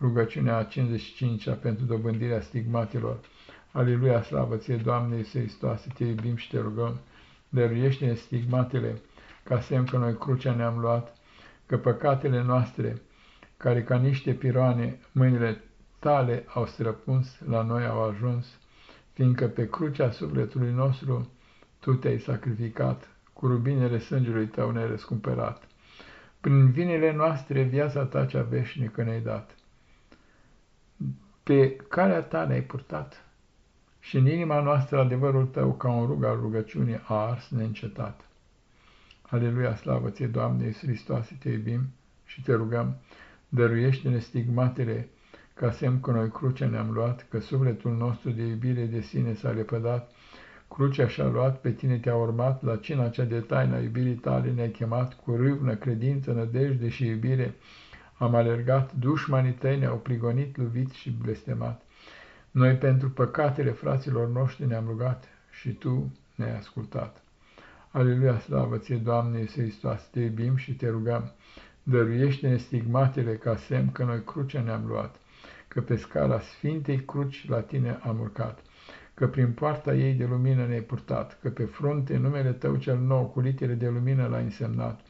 Rugăciunea a 55-a pentru dobândirea stigmatelor. Aleluia, slavă ție, Doamne Iisus Hristos, te iubim și te rugăm. Dăruiește-ne stigmatele, ca semn că noi crucea ne-am luat, că păcatele noastre, care ca niște piroane, mâinile tale au străpuns, la noi au ajuns, fiindcă pe crucea sufletului nostru tu te-ai sacrificat, cu rubinele sângelui tău ne-ai răscumpărat. Prin vinele noastre viața ta cea veșnică ne-ai dat. Pe calea ta ne-ai purtat și în inima noastră adevărul tău ca un rug al rugăciunii a ars neîncetat. Aleluia, slavă ție, Doamne Iisus Hristos, te iubim și te rugăm, dăruiește-ne stigmatele, ca semn că noi crucea ne-am luat, că sufletul nostru de iubire de sine s-a lepădat, crucea și-a luat, pe tine te-a urmat, la cina cea de taina iubirii tale ne-a chemat, cu râvnă, credință, nădejde și iubire, am alergat, dușmanii tăi ne-au prigonit, lovit și blestemat. Noi pentru păcatele fraților noștri ne-am rugat și Tu ne-ai ascultat. Aleluia, slavă ție, Doamne Iisus Hristos, te iubim și te rugăm, dăruiește-ne stigmatele ca semn că noi crucea ne-am luat, că pe scara Sfintei Cruci la tine am urcat, că prin poarta ei de lumină ne-ai purtat, că pe frunte numele Tău cel nou cu litere de lumină l-ai însemnat,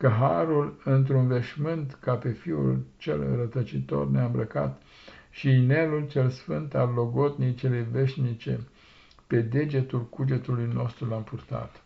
că harul într-un veșmânt ca pe Fiul cel rătăcitor ne-a îmbrăcat și inelul cel sfânt al logotnii cele veșnice pe degetul cugetului nostru l-am purtat.